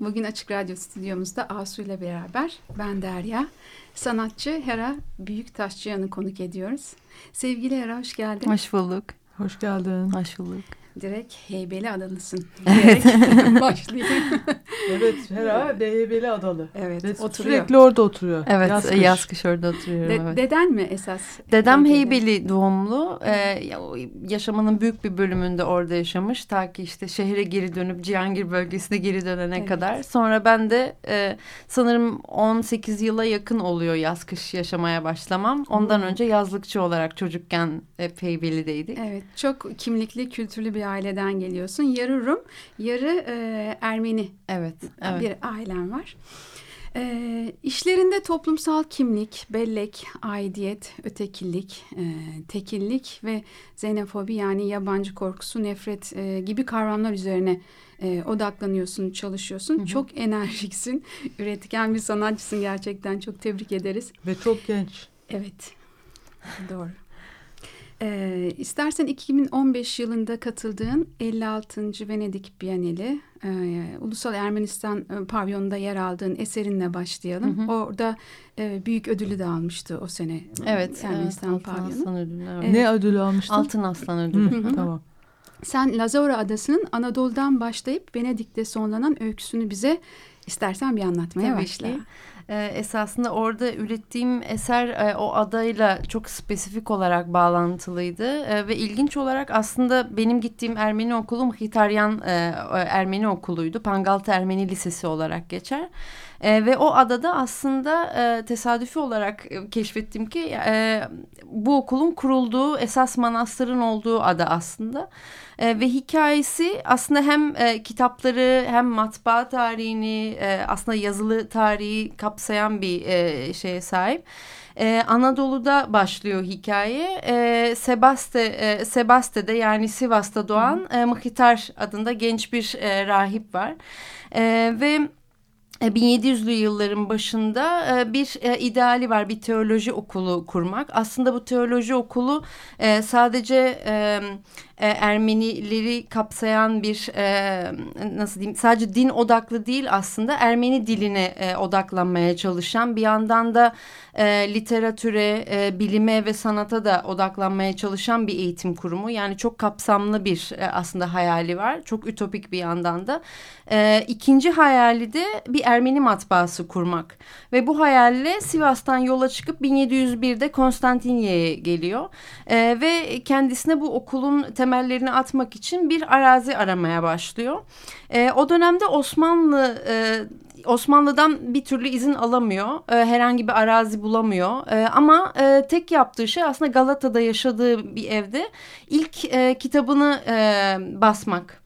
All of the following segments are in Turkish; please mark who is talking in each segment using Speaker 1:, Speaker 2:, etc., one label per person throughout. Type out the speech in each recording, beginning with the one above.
Speaker 1: bugün Açık Radyo stüdyomuzda Asu ile beraber ben Derya, sanatçı Hera Büyüktaşçıyan'ı konuk ediyoruz. Sevgili Hera hoş geldin.
Speaker 2: Hoş bulduk.
Speaker 3: Hoş geldin.
Speaker 2: Hoş bulduk.
Speaker 1: Direkt Heybeli Adalısın.
Speaker 2: Evet.
Speaker 1: başlayayım.
Speaker 3: evet, Hera Heybeli Adalı.
Speaker 1: Evet,
Speaker 3: Ve
Speaker 1: oturuyor.
Speaker 3: Sürekli orada oturuyor.
Speaker 2: Evet,
Speaker 3: Yaz
Speaker 2: yaz
Speaker 3: kış.
Speaker 2: orada oturuyorum.
Speaker 1: De-
Speaker 2: evet.
Speaker 1: Deden mi esas?
Speaker 2: Dedem
Speaker 1: Heybeli?
Speaker 2: Heybeli doğumlu. Ee, yaşamının büyük bir bölümünde orada yaşamış. Ta ki işte şehre geri dönüp Cihangir bölgesine geri dönene
Speaker 1: Evet.
Speaker 2: kadar. Sonra ben de e, sanırım 18 yıla yakın oluyor yaz kış yaşamaya başlamam. Ondan
Speaker 1: Hmm.
Speaker 2: önce yazlıkçı olarak çocukken hep Heybeli'deydik.
Speaker 1: Evet, çok kimlikli, kültürlü bir aileden geliyorsun. Yarı Rum, yarı e, Ermeni
Speaker 2: Evet, evet.
Speaker 1: bir ailem var. E, işlerinde toplumsal kimlik, bellek, aidiyet, ötekillik, e, tekillik ve xenofobi yani yabancı korkusu, nefret e, gibi kavramlar üzerine e, odaklanıyorsun, çalışıyorsun.
Speaker 2: Hı hı.
Speaker 1: Çok enerjiksin, üretken bir sanatçısın gerçekten. Çok tebrik ederiz.
Speaker 3: Ve çok genç.
Speaker 1: Evet, doğru. Ee, istersen 2015 yılında katıldığın 56. Venedik Bienali, e, Ulusal Ermenistan e, pavyonunda yer aldığın eserinle başlayalım.
Speaker 2: Hı hı.
Speaker 1: Orada e, büyük ödülü de almıştı o sene.
Speaker 2: Evet,
Speaker 1: Ermenistan
Speaker 2: evet, Altın
Speaker 1: pavyonu.
Speaker 2: Aslan ödülü. evet.
Speaker 3: Ne ödülü almıştın?
Speaker 2: Altın Aslan
Speaker 3: Hı,
Speaker 2: ödülü.
Speaker 1: hı.
Speaker 3: tamam.
Speaker 1: Sen Lazora Adası'nın Anadolu'dan başlayıp Venedik'te sonlanan öyküsünü bize istersen bir anlatmaya
Speaker 2: Tabii
Speaker 1: başla.
Speaker 2: ki. Ee, esasında orada ürettiğim eser e, o adayla çok spesifik olarak bağlantılıydı E, ve ilginç olarak aslında benim gittiğim Ermeni okulu Mhitaryan e, Ermeni okuluydu. Pangaltı Ermeni Lisesi olarak geçer. E, ve o adada aslında e, tesadüfi olarak e, keşfettim ki e, bu okulun kurulduğu esas manastırın olduğu ada aslında. E, ve hikayesi aslında hem e, kitapları hem matbaa tarihini e, aslında yazılı tarihi kapsayan bir e, şeye sahip. Ee, Anadolu'da başlıyor hikaye. Ee, Sebaste, e, Sebaste'de yani Sivas'ta doğan e, Mıhitar adında genç bir e, rahip var. E, ve e, 1700'lü yılların başında e, bir e, ideali var bir teoloji okulu kurmak. Aslında bu teoloji okulu e, sadece e, Ermenileri kapsayan bir e, nasıl diyeyim sadece din odaklı değil aslında Ermeni diline e, odaklanmaya çalışan bir yandan da e, literatüre, e, bilime ve sanata da odaklanmaya çalışan bir eğitim kurumu. Yani çok kapsamlı bir e, aslında hayali var. Çok ütopik bir yandan da. E, ikinci hayali de bir Ermeni matbaası kurmak. Ve bu hayalle Sivas'tan yola çıkıp 1701'de Konstantinye'ye geliyor. E, ve kendisine bu okulun temellerini atmak için bir arazi aramaya başlıyor. E, o dönemde Osmanlı e, Osmanlı'dan bir türlü izin alamıyor. E, herhangi bir arazi bulamıyor. E, ama e, tek yaptığı şey aslında Galata'da yaşadığı bir evde ilk e, kitabını e, basmak.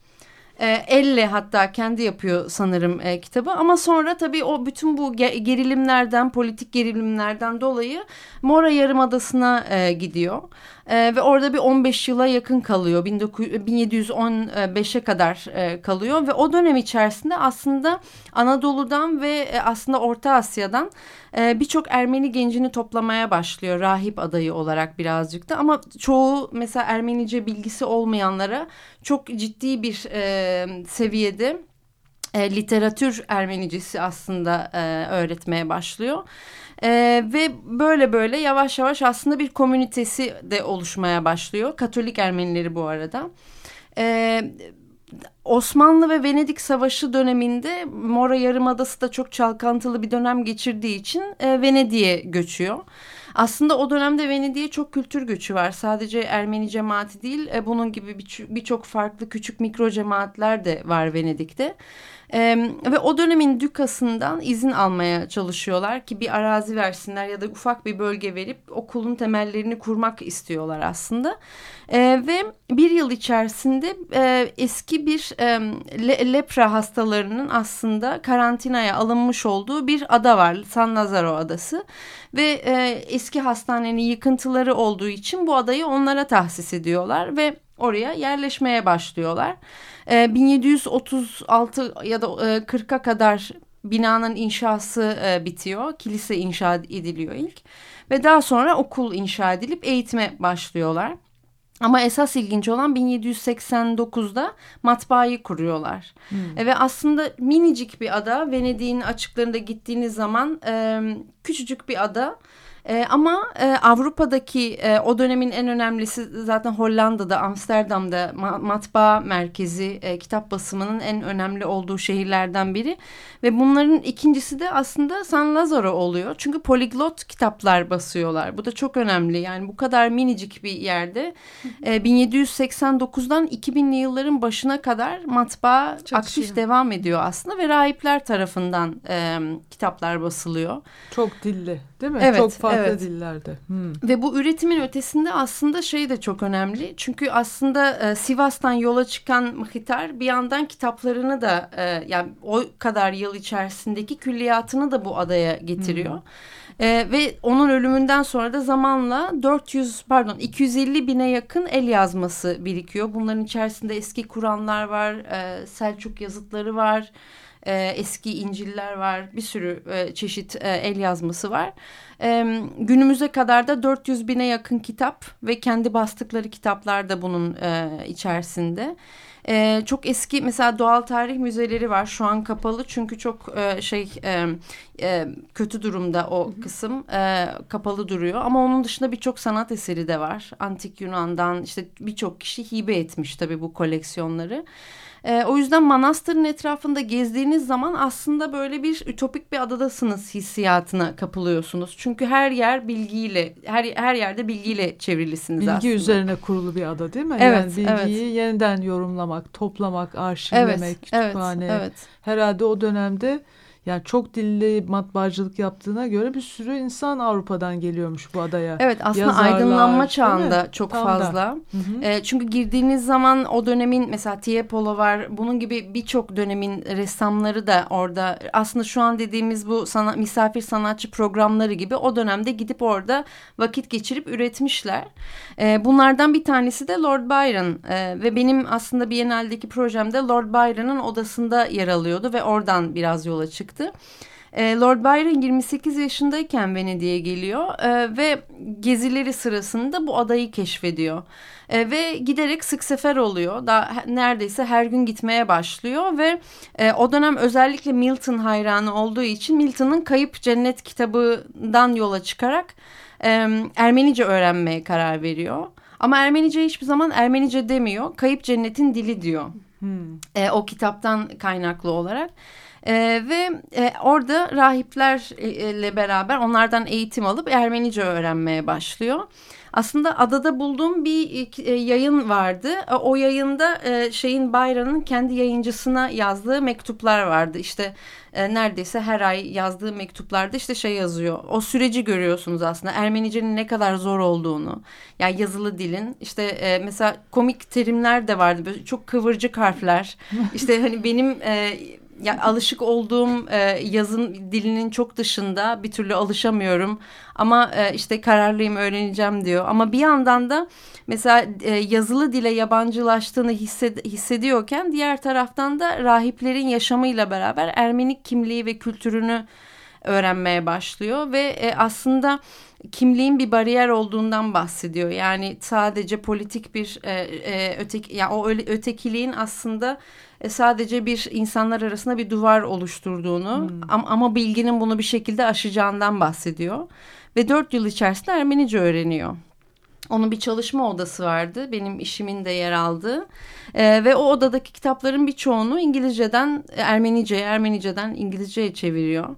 Speaker 2: E, elle hatta kendi yapıyor sanırım e, kitabı. Ama sonra tabii o bütün bu ge- gerilimlerden politik gerilimlerden dolayı Mora Yarımadası'na e, gidiyor. E, ve orada bir 15 yıla yakın kalıyor. 19 1715'e kadar e, kalıyor. Ve o dönem içerisinde aslında Anadolu'dan ve e, aslında Orta Asya'dan e, birçok Ermeni gencini toplamaya başlıyor rahip adayı olarak birazcık da. Ama çoğu mesela Ermenice bilgisi olmayanlara çok ciddi bir e, seviyede e, literatür Ermenicesi aslında e, öğretmeye başlıyor. E, ve böyle böyle yavaş yavaş aslında bir komünitesi de oluşmaya başlıyor. Katolik Ermenileri bu arada. E, Osmanlı ve Venedik Savaşı döneminde Mora Yarımadası da çok çalkantılı bir dönem geçirdiği için e, Venedik'e göçüyor. Aslında o dönemde Venedik'e çok kültür göçü var. Sadece Ermeni cemaati değil, e, bunun gibi bir- birçok farklı küçük mikro cemaatler de var Venedik'te. Ee, ve o dönemin dükasından izin almaya çalışıyorlar ki bir arazi versinler ya da ufak bir bölge verip okulun temellerini kurmak istiyorlar aslında. Ee, ve bir yıl içerisinde e, eski bir e, le, lepra hastalarının aslında karantinaya alınmış olduğu bir ada var. San Lazaro adası ve e, eski hastanenin yıkıntıları olduğu için bu adayı onlara tahsis ediyorlar ve oraya yerleşmeye başlıyorlar. E, 1736 ya da e, 40'a kadar binanın inşası e, bitiyor. Kilise inşa ediliyor ilk ve daha sonra okul inşa edilip eğitime başlıyorlar. Ama esas ilginç olan 1789'da matbaayı kuruyorlar. Hmm. E, ve aslında minicik bir ada. Venedik'in açıklarında gittiğiniz zaman e, küçücük bir ada. E, ama e, Avrupa'daki e, o dönemin en önemlisi zaten Hollanda'da, Amsterdam'da ma matbaa merkezi, e, kitap basımının en önemli olduğu şehirlerden biri. Ve bunların ikincisi de aslında San Lazaro oluyor. Çünkü poliglot kitaplar basıyorlar. Bu da çok önemli. Yani bu kadar minicik bir yerde e, 1789'dan 2000'li yılların başına kadar matbaa Çalışıyor. aktif devam ediyor aslında ve rahipler tarafından e, kitaplar basılıyor.
Speaker 3: Çok dilli değil mi? Evet, çok farklı evet. dillerde. Hmm.
Speaker 2: Ve bu üretimin ötesinde aslında şey de çok önemli. Çünkü aslında e, Sivas'tan yola çıkan Mıhitar bir yandan kitaplarını da e, yani o kadar yıl içerisindeki külliyatını da bu adaya getiriyor. Hmm. Ee, ve onun ölümünden sonra da zamanla 400 pardon 250 bine yakın el yazması birikiyor. Bunların içerisinde eski Kur'anlar var, e, Selçuk yazıtları var, e, eski İncil'ler var, bir sürü e, çeşit e, el yazması var. E, günümüze kadar da 400 bine yakın kitap ve kendi bastıkları kitaplar da bunun e, içerisinde. E, çok eski mesela doğal tarih müzeleri var şu an kapalı. Çünkü çok e, şey e, e, kötü durumda o kısım e, kapalı duruyor. Ama onun dışında birçok sanat eseri de var. Antik Yunan'dan işte birçok kişi hibe etmiş tabii bu koleksiyonları. E, o yüzden manastırın etrafında gezdiğiniz zaman aslında böyle bir ütopik bir adadasınız hissiyatına kapılıyorsunuz. Çünkü her yer bilgiyle, her her yerde bilgiyle çevrilisiniz
Speaker 3: Bilgi
Speaker 2: aslında.
Speaker 3: Bilgi üzerine kurulu bir ada değil mi?
Speaker 2: Evet,
Speaker 3: yani bilgiyi
Speaker 2: evet.
Speaker 3: yeniden yorumlamak, toplamak, arşivlemek, evet, kütüphane. Evet, evet. Herhalde o dönemde yani çok dilli matbaacılık yaptığına göre bir sürü insan Avrupa'dan geliyormuş bu adaya.
Speaker 2: Evet aslında Yazarlar, aydınlanma çağında çok Tam fazla. E, çünkü girdiğiniz zaman o dönemin mesela Tiepolo var. Bunun gibi birçok dönemin ressamları da orada. Aslında şu an dediğimiz bu sana, misafir sanatçı programları gibi o dönemde gidip orada vakit geçirip üretmişler. E, bunlardan bir tanesi de Lord Byron. E, ve benim aslında Biennale'deki projemde Lord Byron'ın odasında yer alıyordu ve oradan biraz yola çıktı çıktı. E, Lord Byron 28 yaşındayken Venedik'e geliyor e, ve gezileri sırasında bu adayı keşfediyor. E, ve giderek sık sefer oluyor. Daha neredeyse her gün gitmeye başlıyor ve e, o dönem özellikle Milton hayranı olduğu için Milton'ın Kayıp Cennet kitabından yola çıkarak e, Ermenice öğrenmeye karar veriyor. Ama Ermenice hiçbir zaman Ermenice demiyor. Kayıp Cennet'in dili diyor. Hmm. E, o kitaptan kaynaklı olarak. E, ve e, orada rahiplerle beraber onlardan eğitim alıp Ermenice öğrenmeye başlıyor. Aslında adada bulduğum bir e, yayın vardı. E, o yayında e, şeyin Bayran'ın kendi yayıncısına yazdığı mektuplar vardı. İşte e, neredeyse her ay yazdığı mektuplarda işte şey yazıyor. O süreci görüyorsunuz aslında. Ermenicenin ne kadar zor olduğunu. Yani yazılı dilin işte e, mesela komik terimler de vardı. Böyle çok kıvırcık harfler. İşte hani benim e, ya alışık olduğum e, yazın dilinin çok dışında bir türlü alışamıyorum. Ama e, işte kararlıyım öğreneceğim diyor. Ama bir yandan da mesela e, yazılı dile yabancılaştığını hissed hissediyorken diğer taraftan da rahiplerin yaşamıyla beraber Ermenik kimliği ve kültürünü öğrenmeye başlıyor. Ve e, aslında kimliğin bir bariyer olduğundan bahsediyor. Yani sadece politik bir e, e, öteki ya yani o ötekiliğin aslında e, sadece bir insanlar arasında bir duvar oluşturduğunu hmm. ama, ama bilginin bunu bir şekilde aşacağından bahsediyor. Ve dört yıl içerisinde Ermenice öğreniyor. Onun bir çalışma odası vardı. Benim işimin de yer aldığı. E, ve o odadaki kitapların birçoğunu İngilizceden Ermenice'ye, Ermenice'den İngilizce'ye çeviriyor.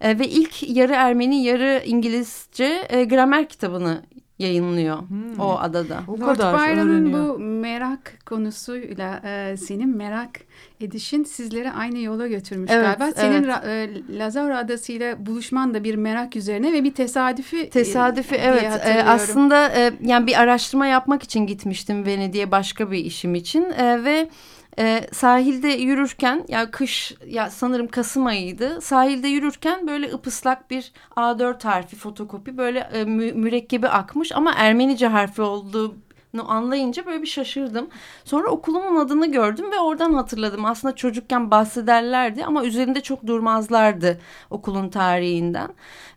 Speaker 2: E, ve ilk yarı Ermeni, yarı İngilizce e, gramer kitabını yayınlıyor hmm. o adada.
Speaker 1: O Lord kadar Byron'un bu merak konusuyla e, senin merak edişin sizleri aynı yola götürmüş evet, galiba. Senin evet. e, Lazaro Adası ile buluşman da bir merak üzerine ve bir tesadüfi
Speaker 2: e, Tesadüfi e, evet. E, aslında e, yani bir araştırma yapmak için gitmiştim Venedik'e başka bir işim için e, ve e, sahilde yürürken ya kış ya sanırım Kasım ayıydı. Sahilde yürürken böyle ıpıslak bir A4 harfi fotokopi böyle e, mü, mürekkebi akmış ama Ermenice harfi olduğu anlayınca böyle bir şaşırdım. Sonra okulumun adını gördüm ve oradan hatırladım. Aslında çocukken bahsederlerdi ama üzerinde çok durmazlardı okulun tarihinden.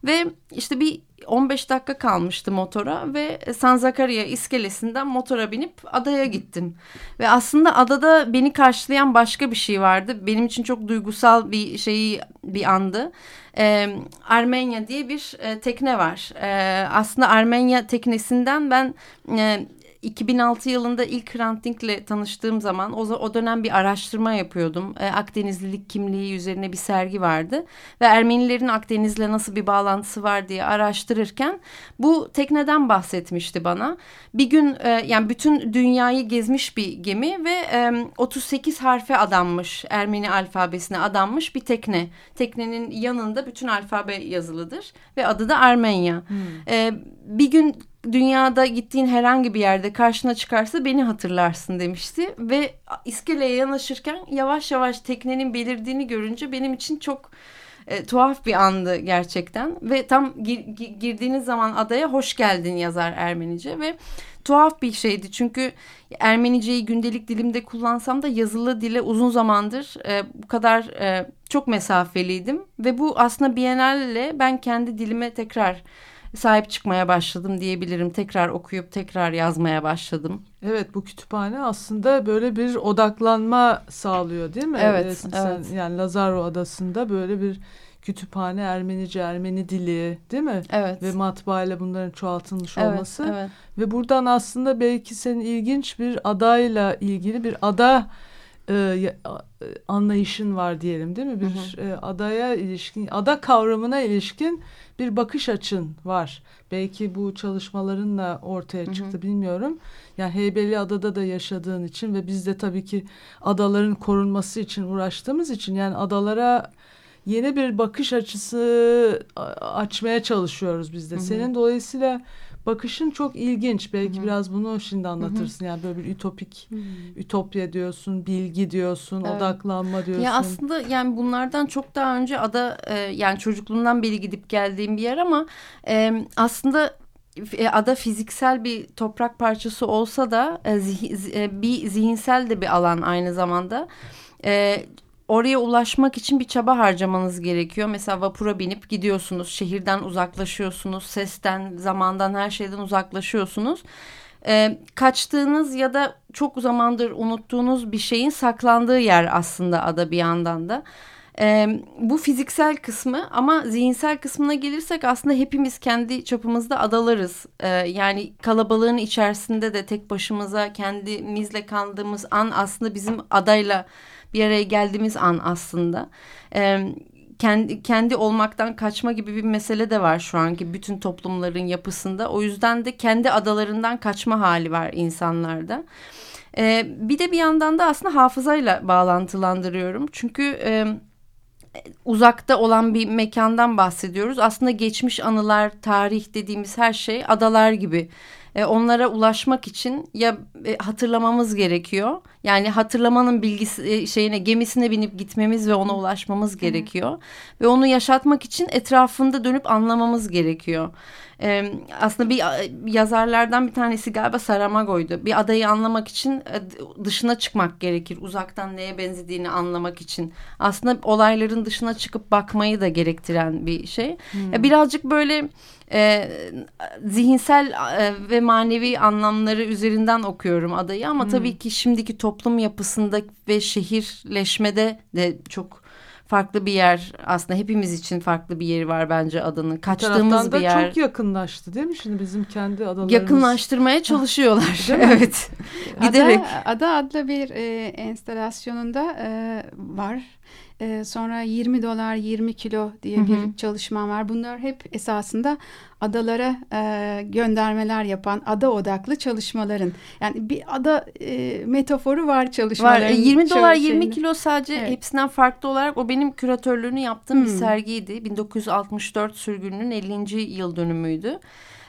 Speaker 2: Ve işte bir 15 dakika kalmıştı motora ve San Zakaria iskelesinden motora binip adaya gittim. Ve aslında adada beni karşılayan başka bir şey vardı. Benim için çok duygusal bir şeyi bir andı. Ee, Armenya diye bir e, tekne var. Ee, aslında Armenya teknesinden ben e, 2006 yılında ilk Hrant Dink'le tanıştığım zaman o, o dönem bir araştırma yapıyordum. E, Akdenizlilik kimliği üzerine bir sergi vardı. Ve Ermenilerin Akdeniz'le nasıl bir bağlantısı var diye araştırırken bu tekneden bahsetmişti bana. Bir gün e, yani bütün dünyayı gezmiş bir gemi ve e, 38 harfe adanmış Ermeni alfabesine adanmış bir tekne. Teknenin yanında bütün alfabe yazılıdır ve adı da Armenya. Hmm. E, bir gün dünyada gittiğin herhangi bir yerde karşına çıkarsa beni hatırlarsın demişti. Ve iskeleye yanaşırken yavaş yavaş teknenin belirdiğini görünce benim için çok e, tuhaf bir andı gerçekten. Ve tam gir, girdiğiniz zaman adaya hoş geldin yazar Ermenice ve tuhaf bir şeydi. Çünkü Ermeniceyi gündelik dilimde kullansam da yazılı dile uzun zamandır e, bu kadar e, çok mesafeliydim. Ve bu aslında Biennale ben kendi dilime tekrar sahip çıkmaya başladım diyebilirim. Tekrar okuyup tekrar yazmaya başladım.
Speaker 3: Evet bu kütüphane aslında böyle bir odaklanma sağlıyor değil mi?
Speaker 2: Evet. Ee, sen, evet.
Speaker 3: Yani Lazaro Adası'nda böyle bir kütüphane Ermenice, Ermeni dili değil mi?
Speaker 2: Evet.
Speaker 3: Ve matbaayla bunların çoğaltılmış evet, olması. Evet. Ve buradan aslında belki senin ilginç bir adayla ilgili bir ada e, anlayışın var diyelim değil mi? Bir hı hı. E, adaya ilişkin, ada kavramına ilişkin bir bakış açın var. Belki bu çalışmalarınla ortaya çıktı hı hı. bilmiyorum. Yani Heybeli Adada da yaşadığın için ve biz de tabii ki adaların korunması için uğraştığımız için yani adalara yeni bir bakış açısı açmaya çalışıyoruz biz de. Hı hı. Senin dolayısıyla bakışın çok ilginç. Belki Hı-hı. biraz bunu şimdi anlatırsın. Hı-hı. Yani böyle bir ütopik, Hı-hı. ütopya diyorsun, bilgi diyorsun, evet. odaklanma diyorsun.
Speaker 2: Ya aslında yani bunlardan çok daha önce ada e, yani çocukluğumdan beri gidip geldiğim bir yer ama e, aslında e, ada fiziksel bir toprak parçası olsa da e, zih, e, bir zihinsel de bir alan aynı zamanda. E, oraya ulaşmak için bir çaba harcamanız gerekiyor. Mesela vapura binip gidiyorsunuz, şehirden uzaklaşıyorsunuz, sesten, zamandan, her şeyden uzaklaşıyorsunuz. Ee, kaçtığınız ya da çok zamandır unuttuğunuz bir şeyin saklandığı yer aslında ada bir yandan da. Ee, bu fiziksel kısmı ama zihinsel kısmına gelirsek aslında hepimiz kendi çapımızda adalarız. Ee, yani kalabalığın içerisinde de tek başımıza kendimizle kaldığımız an aslında bizim adayla bir araya geldiğimiz an aslında. E, kendi, kendi olmaktan kaçma gibi bir mesele de var şu anki bütün toplumların yapısında. O yüzden de kendi adalarından kaçma hali var insanlarda. E, bir de bir yandan da aslında hafızayla bağlantılandırıyorum. Çünkü... E, uzakta olan bir mekandan bahsediyoruz. Aslında geçmiş anılar, tarih dediğimiz her şey adalar gibi e, onlara ulaşmak için ya e, hatırlamamız gerekiyor. Yani hatırlamanın bilgisi e, şeyine gemisine binip gitmemiz ve ona ulaşmamız gerekiyor. Hı. Ve onu yaşatmak için etrafında dönüp anlamamız gerekiyor. Ee, aslında bir yazarlardan bir tanesi galiba Saramago'ydu. Bir adayı anlamak için e, dışına çıkmak gerekir. Uzaktan neye benzediğini anlamak için. Aslında olayların dışına çıkıp bakmayı da gerektiren bir şey. Hmm. Birazcık böyle e, zihinsel e, ve manevi anlamları üzerinden okuyorum adayı ama hmm. tabii ki şimdiki toplum yapısında ve şehirleşmede de çok farklı bir yer aslında hepimiz için farklı bir yeri var bence adanın. Kaçtığımız bir, bir yer.
Speaker 3: çok yakınlaştı değil mi şimdi bizim kendi adalarımız?
Speaker 2: Yakınlaştırmaya çalışıyorlar. evet. Giderek.
Speaker 1: Ada, ada adlı bir e, enstalasyonunda e, var. E, sonra 20 dolar 20 kilo diye bir çalışma var. Bunlar hep esasında adalara e, göndermeler yapan ada odaklı çalışmaların. Yani bir ada e, metaforu var çalışmaların. Var. E,
Speaker 2: 20 dolar 20 kilo sadece evet. hepsinden farklı olarak o benim küratörlüğünü yaptığım hmm. bir sergiydi. 1964 sürgününün 50. yıl dönümüydü.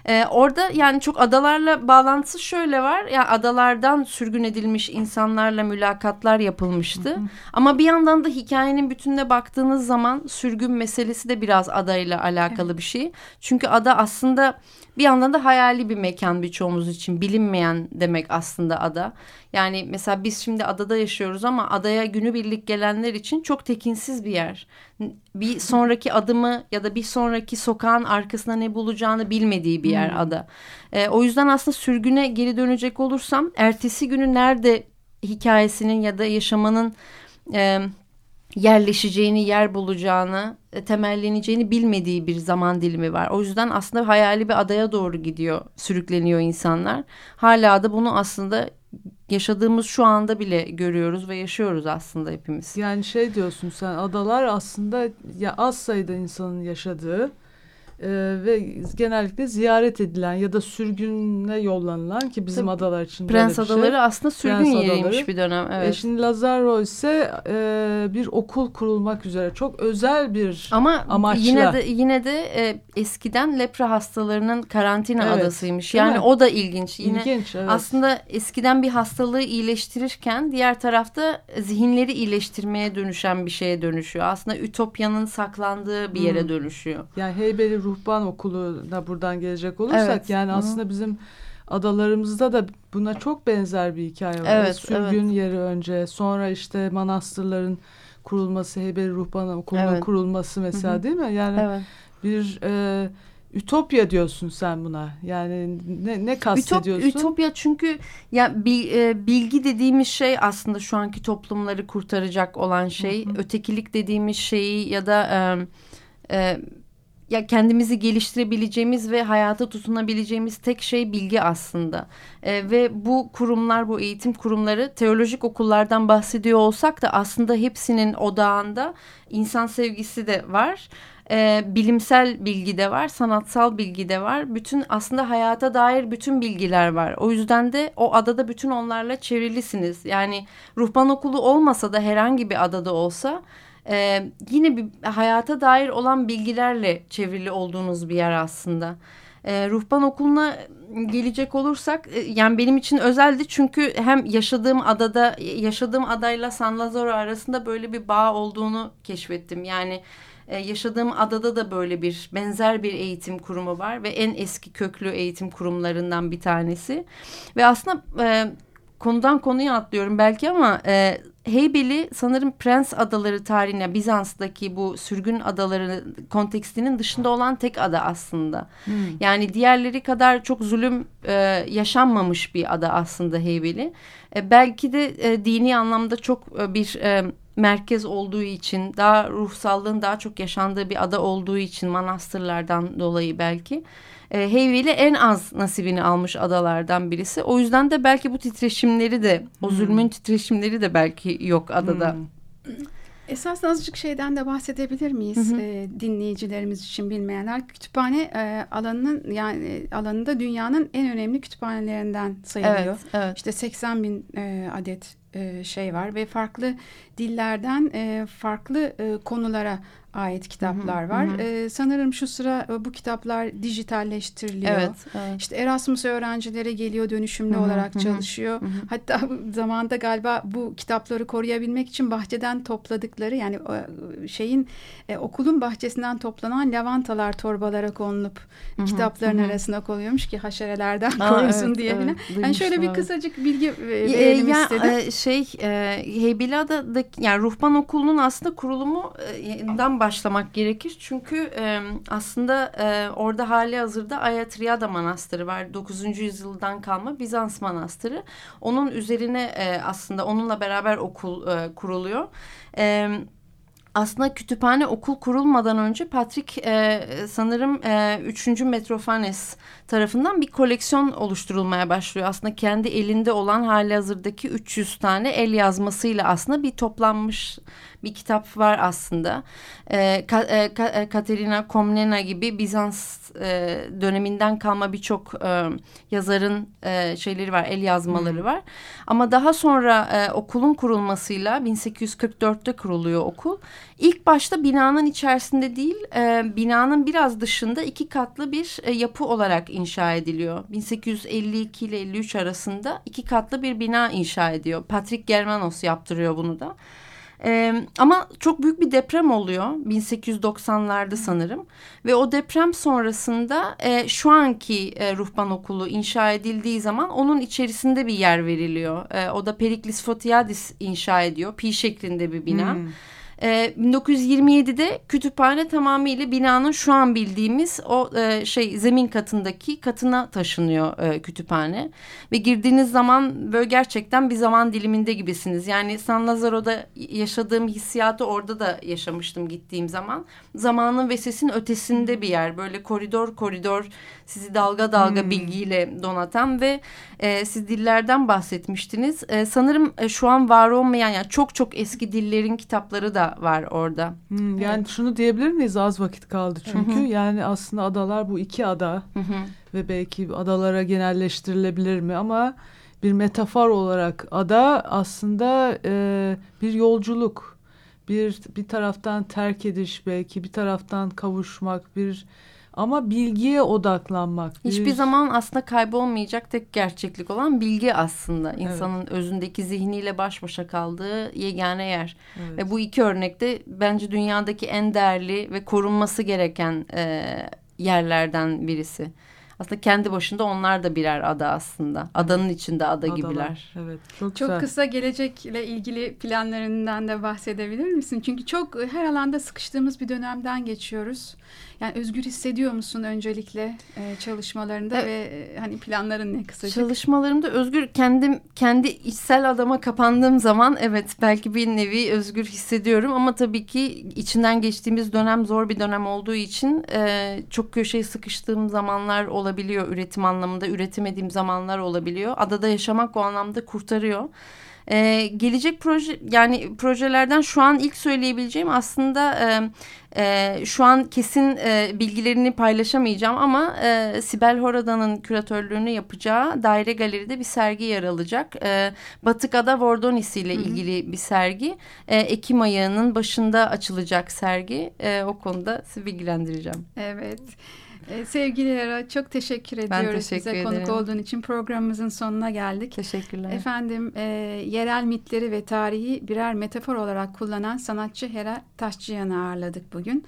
Speaker 2: Ee, orada yani çok adalarla bağlantısı şöyle var. Yani adalardan sürgün edilmiş insanlarla mülakatlar yapılmıştı. Hı hı. Ama bir yandan da hikayenin bütününe baktığınız zaman sürgün meselesi de biraz adayla alakalı evet. bir şey. Çünkü ada aslında bir yandan da hayali bir mekan birçoğumuz için bilinmeyen demek aslında ada. Yani mesela biz şimdi adada yaşıyoruz ama adaya günübirlik gelenler için çok tekinsiz bir yer. Bir sonraki adımı ya da bir sonraki sokağın arkasında ne bulacağını bilmediği bir yer hmm. ada. E, o yüzden aslında sürgüne geri dönecek olursam ertesi günü nerede hikayesinin ya da yaşamanın e, yerleşeceğini, yer bulacağını, e, temelleneceğini bilmediği bir zaman dilimi var. O yüzden aslında hayali bir adaya doğru gidiyor, sürükleniyor insanlar. Hala da bunu aslında yaşadığımız şu anda bile görüyoruz ve yaşıyoruz aslında hepimiz.
Speaker 3: Yani şey diyorsun sen adalar aslında ya az sayıda insanın yaşadığı e, ve genellikle ziyaret edilen ya da sürgüne yollanılan ki bizim Tabii, adalar için
Speaker 2: Prens
Speaker 3: böyle
Speaker 2: bir adaları şey. aslında sürgün Prens yeriymiş adaları. bir dönem. Evet. E
Speaker 3: şimdi Lazaro ise e, bir okul kurulmak üzere çok özel bir
Speaker 2: Ama
Speaker 3: amaçla.
Speaker 2: yine de yine de e, eskiden lepra hastalarının karantina evet, adasıymış. Yani o da ilginç. Yine ilginç, evet. aslında eskiden bir hastalığı iyileştirirken diğer tarafta zihinleri iyileştirmeye dönüşen bir şeye dönüşüyor. Aslında ütopyanın saklandığı bir yere hmm. dönüşüyor.
Speaker 3: Yani Heybeli ruhban okuluna buradan gelecek olursak evet. yani Hı-hı. aslında bizim adalarımızda da buna çok benzer bir hikaye var. Evet, Sürgün evet. yeri önce sonra işte manastırların kurulması, Heybeli Ruhban Okulu'nun evet. kurulması mesela Hı-hı. değil mi? Yani evet. bir e, ütopya diyorsun sen buna. Yani ne ne kastediyorsun?
Speaker 2: Ütop, ütopya çünkü ya e, bilgi dediğimiz şey aslında şu anki toplumları kurtaracak olan şey. Hı hı. Ötekilik dediğimiz şeyi ya da e, e, ya kendimizi geliştirebileceğimiz ve hayata tutunabileceğimiz tek şey bilgi aslında. E, ve bu kurumlar, bu eğitim kurumları teolojik okullardan bahsediyor olsak da aslında hepsinin odağında insan sevgisi de var. E, bilimsel bilgi de var, sanatsal bilgi de var. Bütün aslında hayata dair bütün bilgiler var. O yüzden de o adada bütün onlarla çevrilisiniz. Yani ruhban okulu olmasa da herhangi bir adada olsa e, yine bir hayata dair olan bilgilerle çevrili olduğunuz bir yer aslında. E, ruhban okuluna gelecek olursak e, yani benim için özeldi çünkü hem yaşadığım adada yaşadığım adayla San Lazaro arasında böyle bir bağ olduğunu keşfettim. Yani e, yaşadığım adada da böyle bir benzer bir eğitim kurumu var ve en eski köklü eğitim kurumlarından bir tanesi. Ve aslında e, konudan konuya atlıyorum belki ama e, Heybeli sanırım Prens Adaları tarihine Bizans'taki bu sürgün adaları kontekstinin dışında olan tek ada aslında. Hmm. Yani diğerleri kadar çok zulüm e, yaşanmamış bir ada aslında Heybeli. E, belki de e, dini anlamda çok e, bir e, merkez olduğu için daha ruhsallığın daha çok yaşandığı bir ada olduğu için manastırlardan dolayı belki e, Heybeli en az nasibini almış adalardan birisi. O yüzden de belki bu titreşimleri de o hmm. zulmün titreşimleri de belki yok adada. Hmm.
Speaker 1: Esas azıcık şeyden de bahsedebilir miyiz hı hı. E, dinleyicilerimiz için bilmeyenler? Kütüphane e, alanının yani alanında dünyanın en önemli kütüphanelerinden sayılıyor. Evet, evet. İşte 80 bin e, adet e, şey var ve farklı dillerden e, farklı e, konulara ait kitaplar hı hı, var. Hı. Ee, sanırım şu sıra e, bu kitaplar dijitalleştiriliyor. Evet, evet. İşte Erasmus öğrencilere geliyor dönüşümlü hı hı, olarak hı. çalışıyor. Hı hı. Hatta zamanda galiba bu kitapları koruyabilmek için bahçeden topladıkları yani şeyin e, okulun bahçesinden toplanan lavantalar torbalara konulup hı hı, kitapların hı. arasına koyuyormuş ki haşerelerden Aa, korusun evet, diye. Evet, yani şöyle bir kısacık bilgi e, verelim
Speaker 2: ya,
Speaker 1: istedim.
Speaker 2: E, şey e, Heybeliada'daki yani ruhban okulunun aslında kurulumundan başlamak gerekir. Çünkü e, aslında e, orada hali hazırda Ayatriada Manastırı var. 9. yüzyıldan kalma Bizans Manastırı. Onun üzerine e, aslında onunla beraber okul e, kuruluyor. Evet aslında kütüphane okul kurulmadan önce Patrick e, sanırım e, 3. Metrofanes tarafından bir koleksiyon oluşturulmaya başlıyor. Aslında kendi elinde olan hali hazırdaki 300 tane el yazmasıyla aslında bir toplanmış bir kitap var aslında. E, Ka, e, Ka, e, Katerina Komnena gibi Bizans e, döneminden kalma birçok e, yazarın e, şeyleri var, el yazmaları hmm. var. Ama daha sonra e, okulun kurulmasıyla 1844'te kuruluyor okul. İlk başta binanın içerisinde değil, e, binanın biraz dışında iki katlı bir e, yapı olarak inşa ediliyor. 1852 ile 53 arasında iki katlı bir bina inşa ediyor. Patrick Germanos yaptırıyor bunu da. Ee, ama çok büyük bir deprem oluyor 1890'larda sanırım ve o deprem sonrasında e, şu anki e, ruhban okulu inşa edildiği zaman onun içerisinde bir yer veriliyor. E, o da Periklis Fotiadis inşa ediyor pi şeklinde bir bina. Hmm. E, ee, 1927'de kütüphane tamamıyla binanın şu an bildiğimiz o e, şey zemin katındaki katına taşınıyor e, kütüphane ve girdiğiniz zaman böyle gerçekten bir zaman diliminde gibisiniz. Yani San Lazaro'da yaşadığım hissiyatı orada da yaşamıştım gittiğim zaman. Zamanın ve sesin ötesinde bir yer. Böyle koridor koridor sizi dalga dalga hmm. bilgiyle donatan ve e, siz dillerden bahsetmiştiniz. E, sanırım e, şu an var olmayan yani çok çok eski dillerin kitapları da var orada.
Speaker 3: Hmm, yani evet. şunu diyebilir miyiz? Az vakit kaldı çünkü. Hı -hı. Yani aslında adalar bu iki ada Hı -hı. ve belki adalara genelleştirilebilir mi ama bir metafor olarak ada aslında e, bir yolculuk. Bir bir taraftan terk ediş belki bir taraftan kavuşmak bir ama bilgiye odaklanmak.
Speaker 2: Hiçbir bir... zaman aslında kaybolmayacak tek gerçeklik olan bilgi aslında. insanın evet. özündeki zihniyle baş başa kaldığı yegane yer. Evet. Ve bu iki örnekte bence dünyadaki en değerli ve korunması gereken e, yerlerden birisi. Aslında kendi başında onlar da birer ada aslında. Adanın içinde ada Adalar, gibiler.
Speaker 1: Evet. Çok, çok kısa gelecekle ilgili planlarından da bahsedebilir misin? Çünkü çok her alanda sıkıştığımız bir dönemden geçiyoruz. Yani özgür hissediyor musun öncelikle e, çalışmalarında evet. ve e, hani planların ne kısaca?
Speaker 2: Çalışmalarımda özgür kendim kendi içsel adama kapandığım zaman evet belki bir nevi özgür hissediyorum ama tabii ki içinden geçtiğimiz dönem zor bir dönem olduğu için e, çok köşeye sıkıştığım zamanlar olabiliyor üretim anlamında üretemediğim zamanlar olabiliyor. Adada yaşamak o anlamda kurtarıyor. Ee, gelecek proje yani projelerden şu an ilk söyleyebileceğim aslında e, e, şu an kesin e, bilgilerini paylaşamayacağım ama e, Sibel Horada'nın küratörlüğünü yapacağı Daire Galeri'de bir sergi yer alacak. E, Batıkada Vordonis ile ilgili bir sergi. E, Ekim ayının başında açılacak sergi. E, o konuda sizi bilgilendireceğim.
Speaker 1: Evet. Ee, sevgili Yara çok teşekkür ediyoruz ben teşekkür size ederim. konuk olduğun için programımızın sonuna geldik.
Speaker 2: Teşekkürler.
Speaker 1: Efendim e, yerel mitleri ve tarihi birer metafor olarak kullanan sanatçı Hera Taşçıyan'ı ağırladık bugün.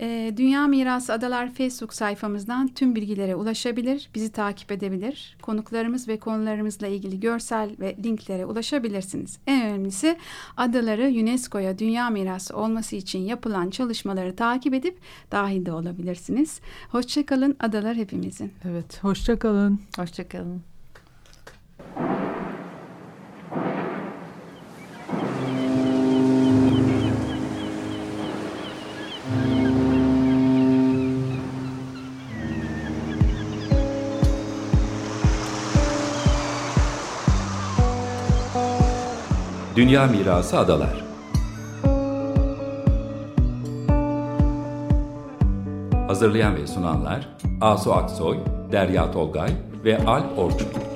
Speaker 1: E, Dünya Mirası Adalar Facebook sayfamızdan tüm bilgilere ulaşabilir, bizi takip edebilir. Konuklarımız ve konularımızla ilgili görsel ve linklere ulaşabilirsiniz. En önemlisi adaları UNESCO'ya Dünya Mirası olması için yapılan çalışmaları takip edip dahil de olabilirsiniz. Hoşçakalın adalar hepimizin.
Speaker 3: Evet, hoşçakalın.
Speaker 2: Hoşçakalın.
Speaker 4: Dünya Mirası Adalar Hazırlayan ve sunanlar Asu Aksoy, Derya Tolgay ve Al Orçun.